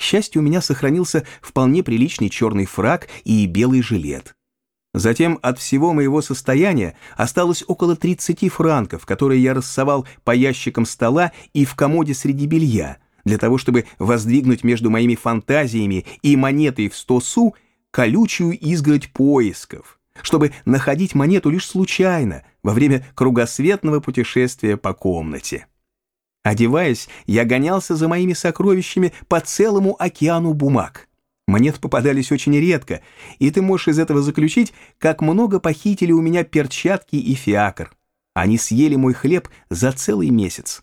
К счастью, у меня сохранился вполне приличный черный фраг и белый жилет. Затем от всего моего состояния осталось около 30 франков, которые я рассовал по ящикам стола и в комоде среди белья, для того, чтобы воздвигнуть между моими фантазиями и монетой в 100 су колючую изгородь поисков, чтобы находить монету лишь случайно во время кругосветного путешествия по комнате. Одеваясь, я гонялся за моими сокровищами по целому океану бумаг. Монеты попадались очень редко, и ты можешь из этого заключить, как много похитили у меня перчатки и фиакр. Они съели мой хлеб за целый месяц.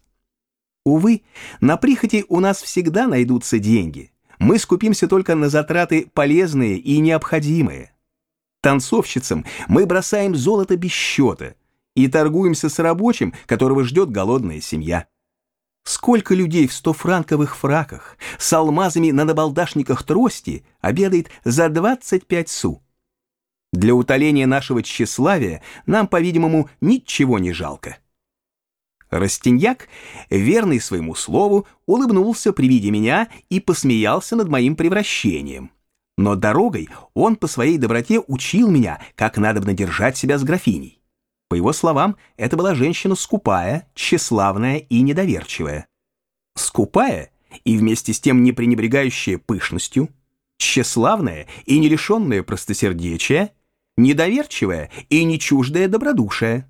Увы, на прихоти у нас всегда найдутся деньги. Мы скупимся только на затраты полезные и необходимые. Танцовщицам мы бросаем золото без счета и торгуемся с рабочим, которого ждет голодная семья. Сколько людей в стофранковых фраках с алмазами на набалдашниках трости обедает за 25 су? Для утоления нашего тщеславия нам, по-видимому, ничего не жалко. Растиньяк, верный своему слову, улыбнулся при виде меня и посмеялся над моим превращением. Но дорогой он по своей доброте учил меня, как надо держать себя с графиней. По его словам, это была женщина скупая, тщеславная и недоверчивая. Скупая и вместе с тем не пренебрегающая пышностью, тщеславная и не лишенная простосердечия, недоверчивая и не чуждая добродушия.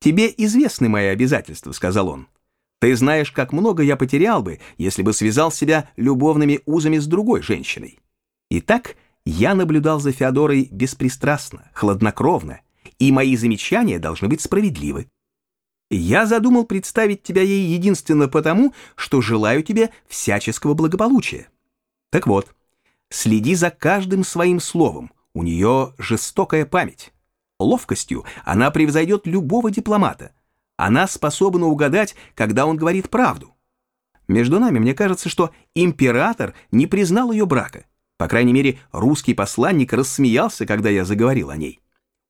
«Тебе известны мои обязательства», — сказал он. «Ты знаешь, как много я потерял бы, если бы связал себя любовными узами с другой женщиной. Итак, я наблюдал за Феодорой беспристрастно, хладнокровно, и мои замечания должны быть справедливы. Я задумал представить тебя ей единственно потому, что желаю тебе всяческого благополучия. Так вот, следи за каждым своим словом, у нее жестокая память. Ловкостью она превзойдет любого дипломата. Она способна угадать, когда он говорит правду. Между нами, мне кажется, что император не признал ее брака. По крайней мере, русский посланник рассмеялся, когда я заговорил о ней.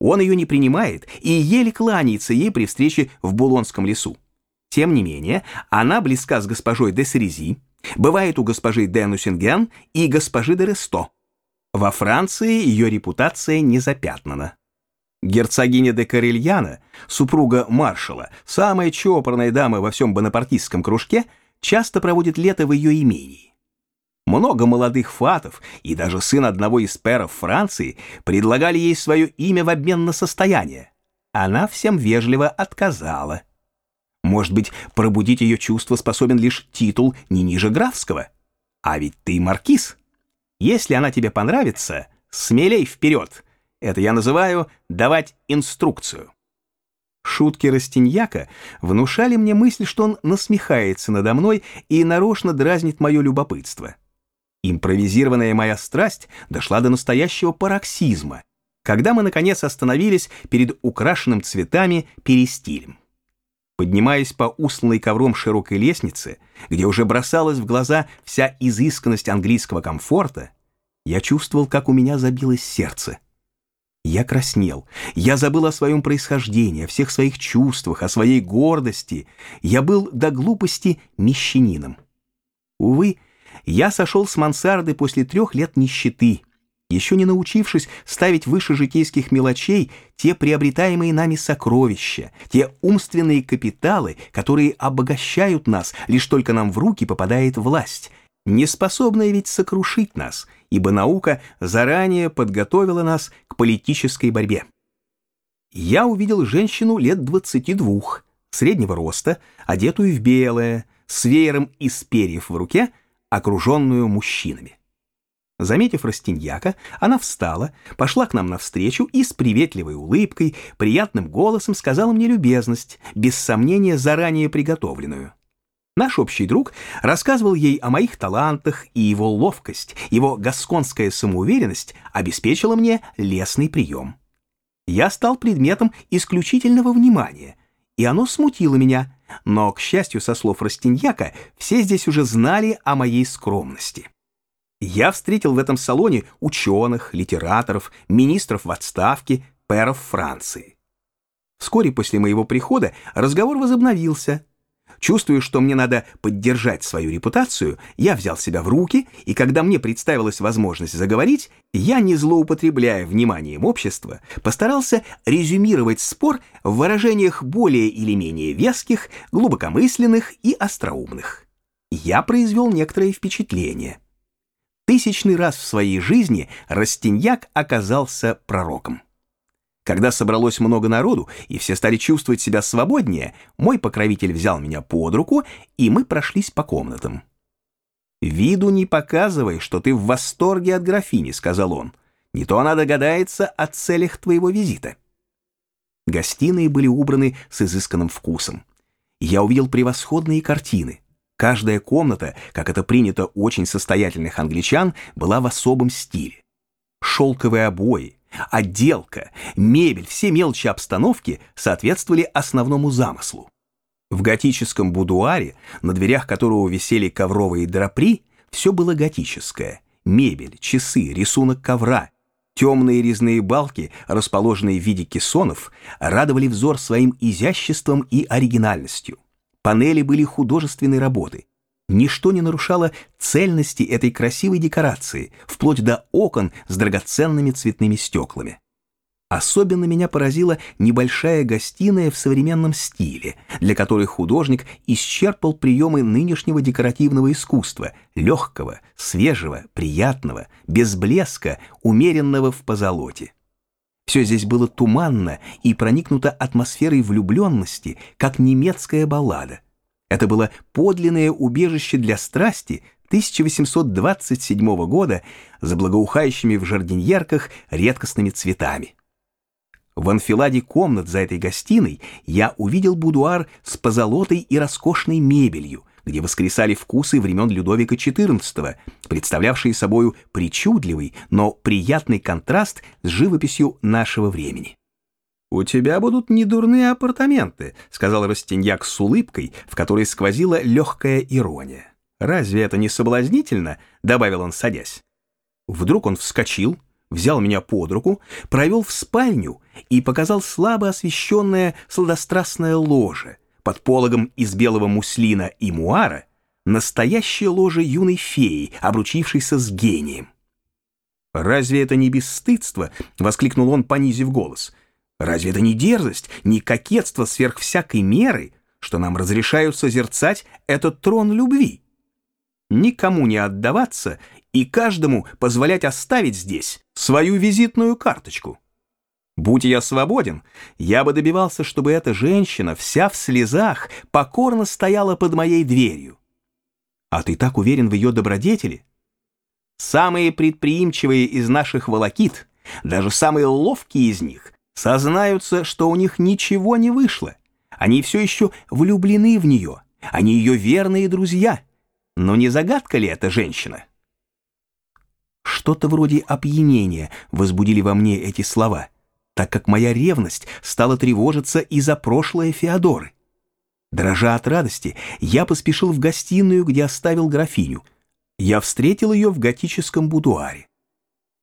Он ее не принимает и еле кланяется ей при встрече в Булонском лесу. Тем не менее, она близка с госпожой де Срези, бывает у госпожи де Нусинген и госпожи де Ресто. Во Франции ее репутация не запятнана. Герцогиня де Карельяна, супруга маршала, самая чопорная дама во всем бонапартистском кружке, часто проводит лето в ее имении. Много молодых фатов и даже сын одного из перов Франции предлагали ей свое имя в обмен на состояние. Она всем вежливо отказала. Может быть, пробудить ее чувство способен лишь титул не ниже графского? А ведь ты маркиз. Если она тебе понравится, смелей вперед. Это я называю давать инструкцию. Шутки Растиньяка внушали мне мысль, что он насмехается надо мной и нарочно дразнит мое любопытство. Импровизированная моя страсть дошла до настоящего пароксизма, когда мы, наконец, остановились перед украшенным цветами перестилем. Поднимаясь по устланной ковром широкой лестнице, где уже бросалась в глаза вся изысканность английского комфорта, я чувствовал, как у меня забилось сердце. Я краснел, я забыл о своем происхождении, о всех своих чувствах, о своей гордости. Я был до глупости мещанином. Увы, я сошел с мансарды после трех лет нищеты, еще не научившись ставить выше житейских мелочей те приобретаемые нами сокровища, те умственные капиталы, которые обогащают нас, лишь только нам в руки попадает власть, не способная ведь сокрушить нас, ибо наука заранее подготовила нас к политической борьбе. Я увидел женщину лет двадцати двух, среднего роста, одетую в белое, с веером из перьев в руке – окруженную мужчинами. Заметив Растиньяка, она встала, пошла к нам навстречу и с приветливой улыбкой, приятным голосом сказала мне любезность, без сомнения заранее приготовленную. Наш общий друг рассказывал ей о моих талантах, и его ловкость, его гасконская самоуверенность обеспечила мне лесный прием. Я стал предметом исключительного внимания, и оно смутило меня, но, к счастью, со слов Растиньяка, все здесь уже знали о моей скромности. Я встретил в этом салоне ученых, литераторов, министров в отставке, пэров Франции. Вскоре после моего прихода разговор возобновился. Чувствуя, что мне надо поддержать свою репутацию, я взял себя в руки, и когда мне представилась возможность заговорить, я, не злоупотребляя вниманием общества, постарался резюмировать спор в выражениях более или менее веских, глубокомысленных и остроумных. Я произвел некоторое впечатление. Тысячный раз в своей жизни Растиньяк оказался пророком. Когда собралось много народу, и все стали чувствовать себя свободнее, мой покровитель взял меня под руку, и мы прошлись по комнатам. «Виду не показывай, что ты в восторге от графини», — сказал он. «Не то она догадается о целях твоего визита». Гостиные были убраны с изысканным вкусом. Я увидел превосходные картины. Каждая комната, как это принято у очень состоятельных англичан, была в особом стиле. Шелковые обои, Отделка, мебель, все мелочи обстановки соответствовали основному замыслу. В готическом будуаре, на дверях которого висели ковровые драпри, все было готическое. Мебель, часы, рисунок ковра, темные резные балки, расположенные в виде кессонов, радовали взор своим изяществом и оригинальностью. Панели были художественной работы, Ничто не нарушало цельности этой красивой декорации, вплоть до окон с драгоценными цветными стеклами. Особенно меня поразила небольшая гостиная в современном стиле, для которой художник исчерпал приемы нынешнего декоративного искусства, легкого, свежего, приятного, без блеска, умеренного в позолоте. Все здесь было туманно и проникнуто атмосферой влюбленности, как немецкая баллада — это было подлинное убежище для страсти 1827 года за благоухающими в жардиньерках редкостными цветами. В анфиладе комнат за этой гостиной я увидел будуар с позолотой и роскошной мебелью, где воскресали вкусы времен Людовика XIV, представлявшие собою причудливый, но приятный контраст с живописью нашего времени. «У тебя будут недурные апартаменты», — сказал Растиньяк с улыбкой, в которой сквозила легкая ирония. «Разве это не соблазнительно?» — добавил он, садясь. Вдруг он вскочил, взял меня под руку, провел в спальню и показал слабо освещенное сладострастное ложе под пологом из белого муслина и муара, настоящее ложе юной феи, обручившейся с гением. «Разве это не бесстыдство?» — воскликнул он, понизив голос — Разве это не дерзость, не кокетство сверх всякой меры, что нам разрешают созерцать этот трон любви? Никому не отдаваться и каждому позволять оставить здесь свою визитную карточку. Будь я свободен, я бы добивался, чтобы эта женщина, вся в слезах, покорно стояла под моей дверью. А ты так уверен в ее добродетели? Самые предприимчивые из наших волокит, даже самые ловкие из них, сознаются, что у них ничего не вышло. Они все еще влюблены в нее, они ее верные друзья. Но не загадка ли эта женщина? Что-то вроде опьянения возбудили во мне эти слова, так как моя ревность стала тревожиться из-за прошлое Феодоры. Дрожа от радости, я поспешил в гостиную, где оставил графиню. Я встретил ее в готическом будуаре.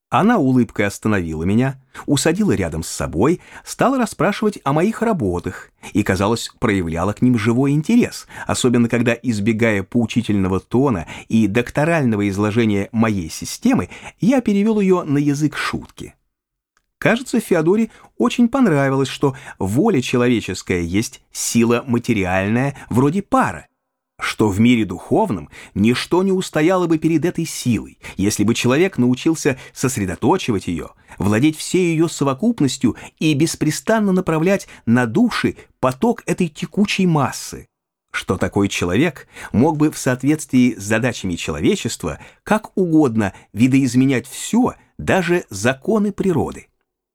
Она улыбкой остановила меня, усадила рядом с собой, стала расспрашивать о моих работах и, казалось, проявляла к ним живой интерес, особенно когда, избегая поучительного тона и докторального изложения моей системы, я перевел ее на язык шутки. Кажется, Феодоре очень понравилось, что воля человеческая есть сила материальная, вроде пара, что в мире духовном ничто не устояло бы перед этой силой, если бы человек научился сосредоточивать ее, владеть всей ее совокупностью и беспрестанно направлять на души поток этой текучей массы, что такой человек мог бы в соответствии с задачами человечества как угодно видоизменять все, даже законы природы.